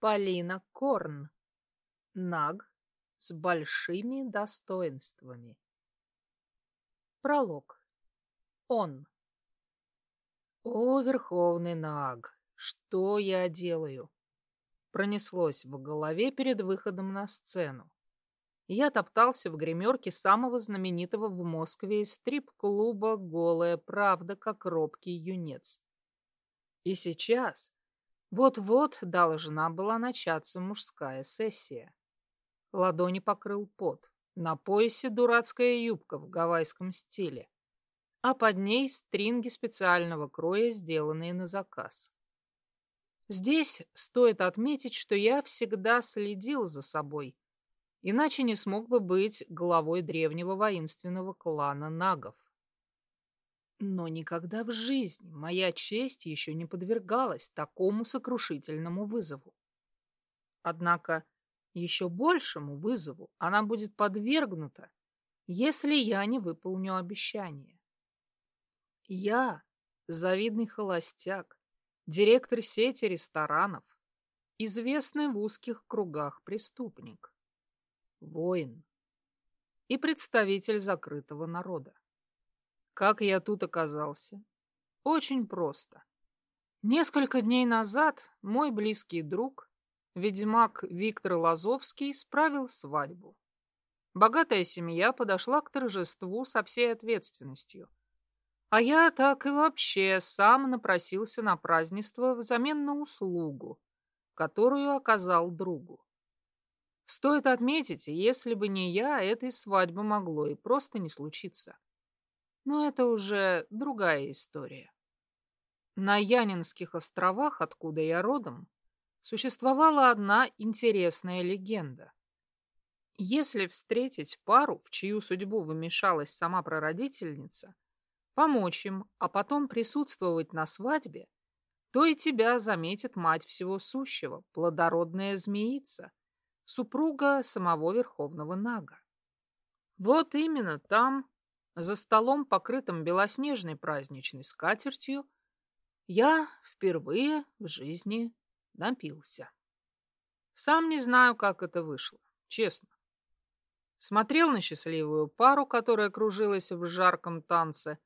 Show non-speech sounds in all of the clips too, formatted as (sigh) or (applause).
Полина Корн. Наг с большими достоинствами. Пролог. Он. О, Верховный Наг, что я делаю? Пронеслось в голове перед выходом на сцену. Я топтался в гримерке самого знаменитого в Москве стрип-клуба «Голая правда», как робкий юнец. И сейчас, вот-вот должна была начаться мужская сессия. Ладони покрыл пот. На поясе дурацкая юбка в гавайском стиле. А под ней стринги специального кроя, сделанные на заказ. Здесь стоит отметить, что я всегда следил за собой, иначе не смог бы быть главой древнего воинственного клана нагов. Но никогда в жизни моя честь еще не подвергалась такому сокрушительному вызову. Однако еще большему вызову она будет подвергнута, если я не выполню обещание. Я, завидный холостяк, директор сети ресторанов, известный в узких кругах преступник, воин и представитель закрытого народа. Как я тут оказался? Очень просто. Несколько дней назад мой близкий друг, ведьмак Виктор Лазовский, справил свадьбу. Богатая семья подошла к торжеству со всей ответственностью. А я так и вообще сам напросился на празднество взамен на услугу, которую оказал другу. Стоит отметить, если бы не я, этой свадьбы могло и просто не случиться. Но это уже другая история. На Янинских островах, откуда я родом, существовала одна интересная легенда. Если встретить пару, в чью судьбу вмешалась сама прародительница, помочь им, а потом присутствовать на свадьбе, то и тебя заметит мать всего сущего, плодородная змеица, супруга самого Верховного Нага. Вот именно там за столом, покрытым белоснежной праздничной скатертью, я впервые в жизни напился. Сам не знаю, как это вышло, честно. Смотрел на счастливую пару, которая кружилась в жарком танце,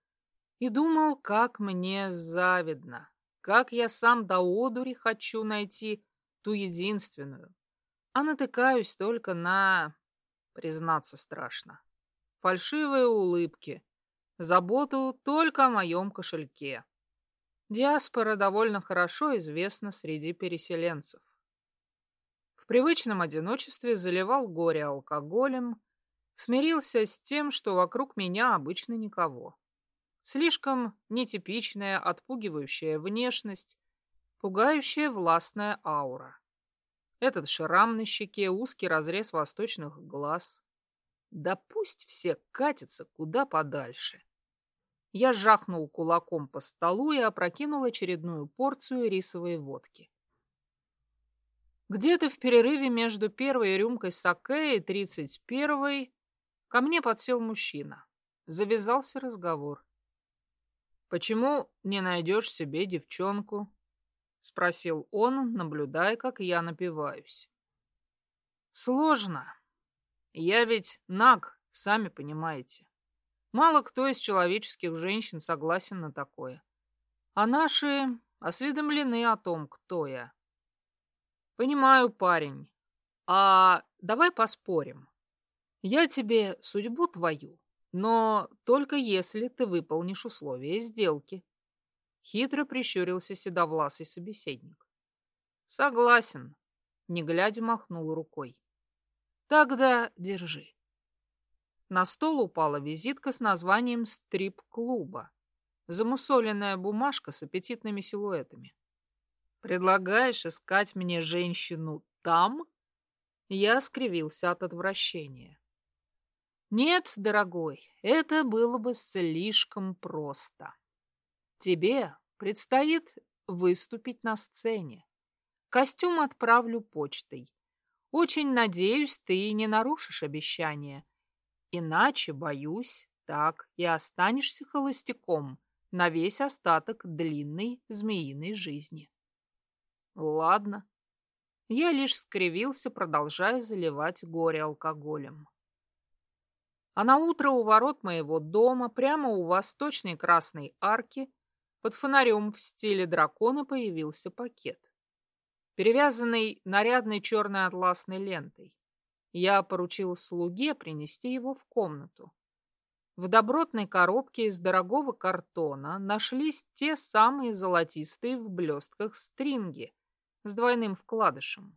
и думал, как мне завидно, как я сам до одури хочу найти ту единственную, а натыкаюсь только на... признаться страшно фальшивые улыбки, заботу только о моем кошельке. Диаспора довольно хорошо известна среди переселенцев. В привычном одиночестве заливал горе алкоголем, смирился с тем, что вокруг меня обычно никого. Слишком нетипичная, отпугивающая внешность, пугающая властная аура. Этот шрам на щеке, узкий разрез восточных глаз, да пусть все катятся куда подальше. Я жахнул кулаком по столу и опрокинул очередную порцию рисовой водки. Где-то в перерыве между первой рюмкой саке и тридцать первой ко мне подсел мужчина. Завязался разговор. «Почему не найдешь себе девчонку?» — спросил он, наблюдая, как я напиваюсь. «Сложно», я ведь наг, сами понимаете. Мало кто из человеческих женщин согласен на такое. А наши осведомлены о том, кто я. Понимаю, парень. А давай поспорим. Я тебе судьбу твою, но только если ты выполнишь условия сделки. Хитро прищурился седовласый собеседник. Согласен, не глядя махнул рукой. Тогда держи. На стол упала визитка с названием стрип-клуба. Замусоленная бумажка с аппетитными силуэтами. Предлагаешь искать мне женщину там? Я скривился от отвращения. Нет, дорогой, это было бы слишком просто. Тебе предстоит выступить на сцене. Костюм отправлю почтой. Очень надеюсь, ты не нарушишь обещание. Иначе, боюсь, так и останешься холостяком на весь остаток длинной змеиной жизни. Ладно. Я лишь скривился, продолжая заливать горе алкоголем. А на утро у ворот моего дома, прямо у восточной красной арки, под фонарем в стиле дракона появился пакет, перевязанный нарядной черной атласной лентой. Я поручил слуге принести его в комнату. В добротной коробке из дорогого картона нашлись те самые золотистые в блестках стринги с двойным вкладышем,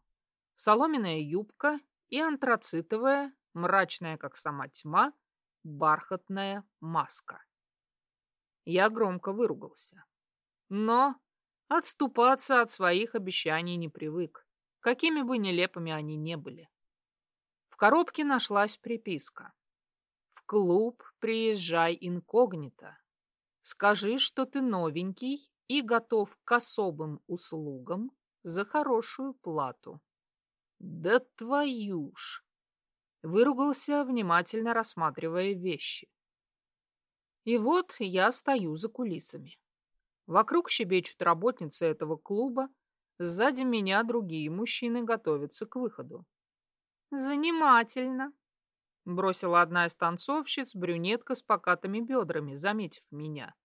соломенная юбка и антрацитовая, мрачная, как сама тьма, бархатная маска. Я громко выругался. Но отступаться от своих обещаний не привык, какими бы нелепыми они не были. В коробке нашлась приписка клуб приезжай инкогнито. Скажи, что ты новенький и готов к особым услугам за хорошую плату. Да твою ж! Выругался, внимательно рассматривая вещи. И вот я стою за кулисами. Вокруг щебечут работницы этого клуба, сзади меня другие мужчины готовятся к выходу. «Занимательно», Бросила одна из танцовщиц, брюнетка с покатыми бедрами, заметив меня.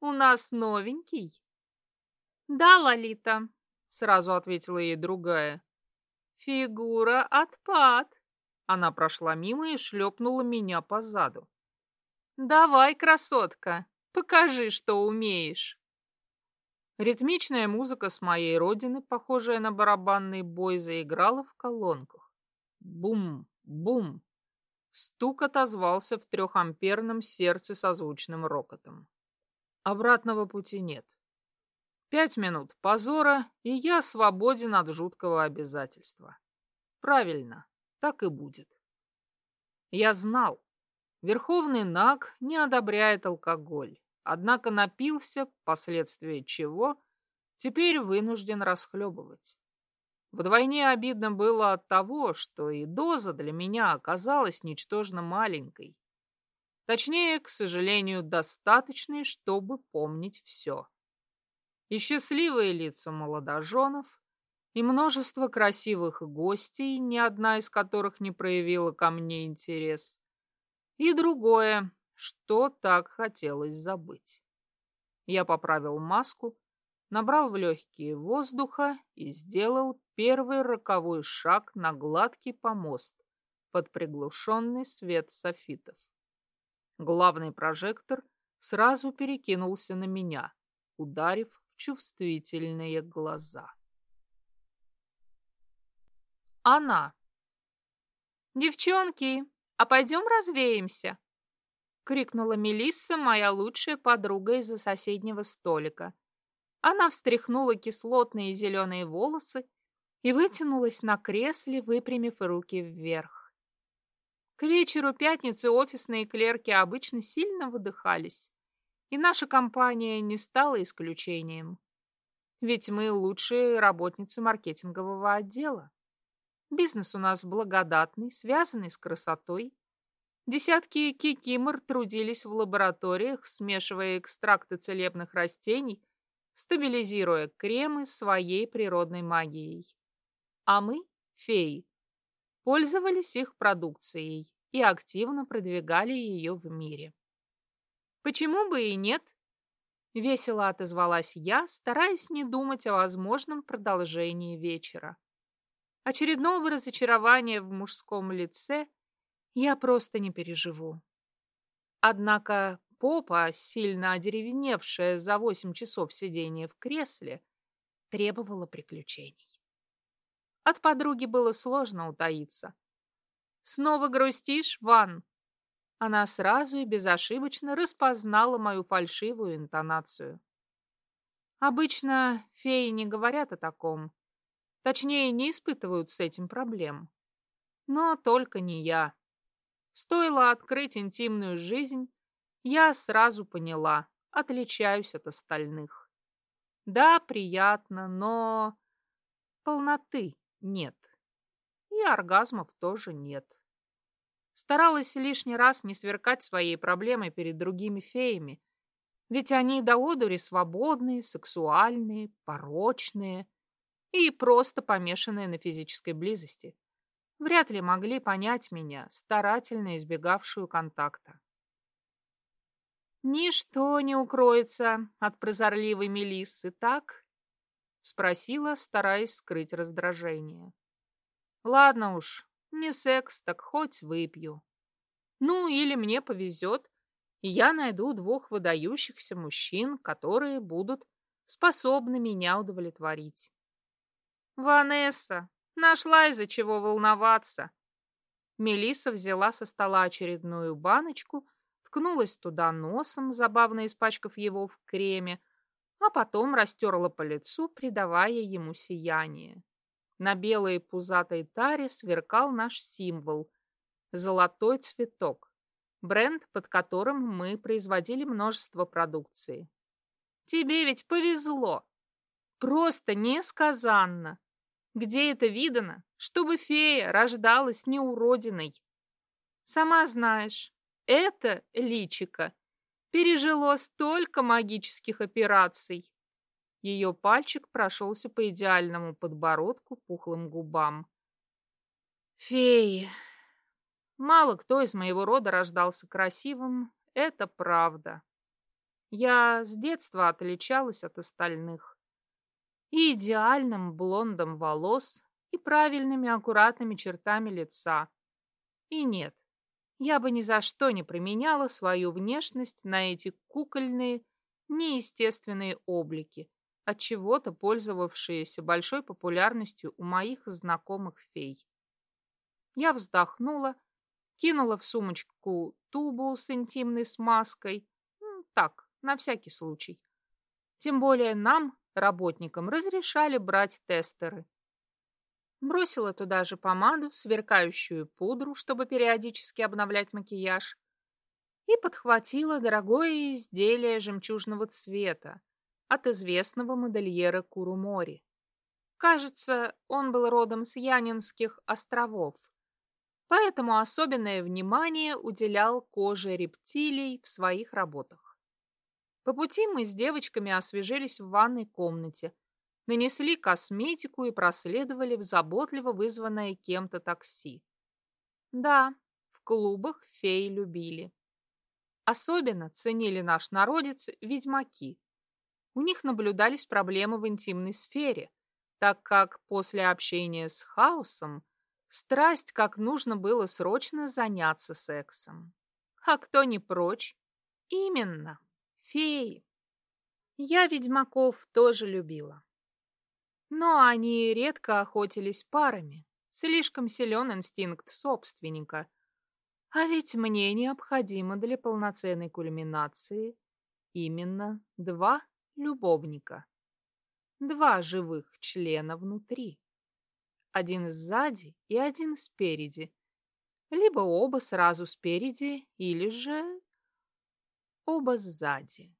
«У нас новенький?» «Да, Лолита», — сразу ответила ей другая. «Фигура отпад». Она прошла мимо и шлепнула меня по заду. «Давай, красотка, покажи, что умеешь». Ритмичная музыка с моей родины, похожая на барабанный бой, заиграла в колонках. Бум, бум, Стук отозвался в трехамперном сердце созвучным рокотом. Обратного пути нет. Пять минут позора, и я свободен от жуткого обязательства. Правильно, так и будет. Я знал, Верховный Наг не одобряет алкоголь, однако напился, последствия чего теперь вынужден расхлебывать. Вдвойне обидно было от того, что и доза для меня оказалась ничтожно маленькой. Точнее, к сожалению, достаточной, чтобы помнить все. И счастливые лица молодоженов, и множество красивых гостей, ни одна из которых не проявила ко мне интерес. И другое, что так хотелось забыть. Я поправил маску, набрал в легкие воздуха и сделал первый роковой шаг на гладкий помост под приглушенный свет софитов. Главный прожектор сразу перекинулся на меня, ударив в чувствительные глаза. Она. «Девчонки, а пойдем развеемся?» — крикнула Мелисса, моя лучшая подруга из-за соседнего столика. Она встряхнула кислотные зеленые волосы и вытянулась на кресле, выпрямив руки вверх. К вечеру пятницы офисные клерки обычно сильно выдыхались, и наша компания не стала исключением. Ведь мы лучшие работницы маркетингового отдела. Бизнес у нас благодатный, связанный с красотой. Десятки кикимор трудились в лабораториях, смешивая экстракты целебных растений стабилизируя кремы своей природной магией. А мы, феи, пользовались их продукцией и активно продвигали ее в мире. Почему бы и нет? Весело отозвалась я, стараясь не думать о возможном продолжении вечера. Очередного разочарования в мужском лице я просто не переживу. Однако попа, сильно одеревеневшая за восемь часов сидения в кресле, требовала приключений. От подруги было сложно утаиться. «Снова грустишь, Ван?» Она сразу и безошибочно распознала мою фальшивую интонацию. Обычно феи не говорят о таком. Точнее, не испытывают с этим проблем. Но только не я. Стоило открыть интимную жизнь, я сразу поняла, отличаюсь от остальных. Да, приятно, но полноты нет. И оргазмов тоже нет. Старалась лишний раз не сверкать своей проблемой перед другими феями, ведь они до одури свободные, сексуальные, порочные и просто помешанные на физической близости. Вряд ли могли понять меня, старательно избегавшую контакта. «Ничто не укроется от прозорливой Мелиссы, так?» — спросила, стараясь скрыть раздражение. «Ладно уж, не секс, так хоть выпью. Ну, или мне повезет, и я найду двух выдающихся мужчин, которые будут способны меня удовлетворить. Ванесса, нашла из-за чего волноваться. Мелиса взяла со стола очередную баночку ткнулась туда носом, забавно испачкав его в креме, а потом растерла по лицу, придавая ему сияние. На белой пузатой таре сверкал наш символ – золотой цветок, бренд, под которым мы производили множество продукции. Тебе ведь повезло. Просто несказанно. Где это видано, чтобы фея рождалась неуродиной? Сама знаешь, это личико пережило столько магических операций. Ее пальчик прошелся по идеальному подбородку, пухлым губам. Феи. Мало кто из моего рода рождался красивым, это правда. Я с детства отличалась от остальных. И идеальным блондом волос, и правильными аккуратными чертами лица. И нет, я бы ни за что не применяла свою внешность на эти кукольные, неестественные облики, от чего-то пользовавшиеся большой популярностью у моих знакомых фей. Я вздохнула, кинула в сумочку тубу с интимной смазкой. Так, на всякий случай. Тем более нам, работникам, разрешали брать тестеры. Бросила туда же помаду, сверкающую пудру, чтобы периодически обновлять макияж, и подхватила дорогое изделие жемчужного цвета от известного модельера Курумори. Кажется, он был родом с Янинских островов, поэтому особенное внимание уделял коже рептилий в своих работах. По пути мы с девочками освежились в ванной комнате, нанесли косметику и проследовали в заботливо вызванное кем-то такси. Да, в клубах феи любили. Особенно ценили наш народец ведьмаки. У них наблюдались проблемы в интимной сфере, так как после общения с хаосом страсть как нужно было срочно заняться сексом. А кто не прочь? Именно, феи. Я ведьмаков тоже любила. Но они редко охотились парами. Слишком силен инстинкт собственника. А ведь мне необходимо для полноценной кульминации именно два любовника. Два живых члена внутри. Один сзади и один спереди. Либо оба сразу спереди, или же оба сзади.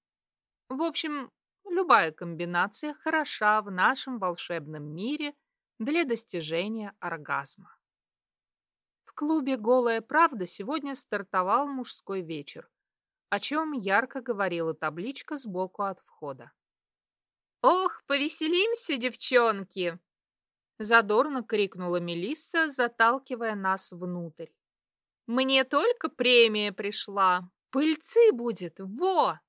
В общем, Любая комбинация хороша в нашем волшебном мире для достижения оргазма. В клубе «Голая правда» сегодня стартовал мужской вечер, о чем ярко говорила табличка сбоку от входа. «Ох, повеселимся, девчонки!» Задорно крикнула Мелисса, заталкивая нас внутрь. «Мне только премия пришла. Пыльцы будет, во!»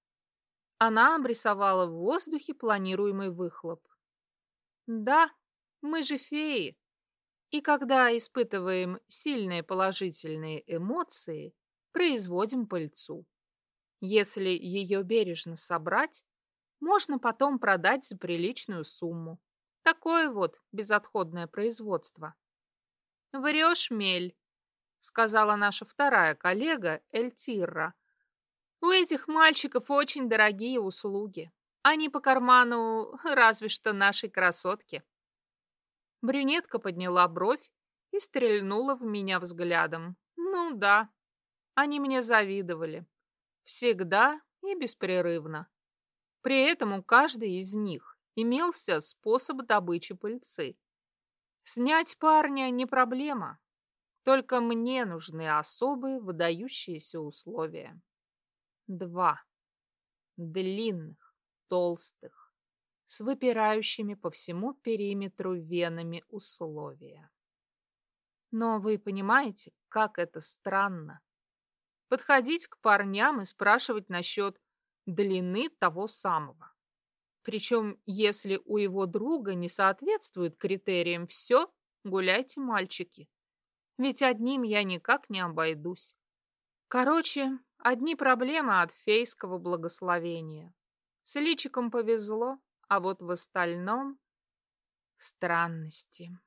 Она обрисовала в воздухе планируемый выхлоп. Да, мы же феи. И когда испытываем сильные положительные эмоции, производим пыльцу. Если ее бережно собрать, можно потом продать за приличную сумму. Такое вот безотходное производство. «Врешь, Мель», — сказала наша вторая коллега Эльтирра, у этих мальчиков очень дорогие услуги. Они по карману (laughs) разве что нашей красотки. Брюнетка подняла бровь и стрельнула в меня взглядом. Ну да, они мне завидовали. Всегда и беспрерывно. При этом у каждой из них имелся способ добычи пыльцы. Снять парня не проблема, только мне нужны особые выдающиеся условия. Два. Длинных, толстых, с выпирающими по всему периметру венами условия. Но вы понимаете, как это странно. Подходить к парням и спрашивать насчет длины того самого. Причем, если у его друга не соответствует критериям все, гуляйте, мальчики. Ведь одним я никак не обойдусь. Короче, одни проблемы от фейского благословения. С личиком повезло, а вот в остальном странности.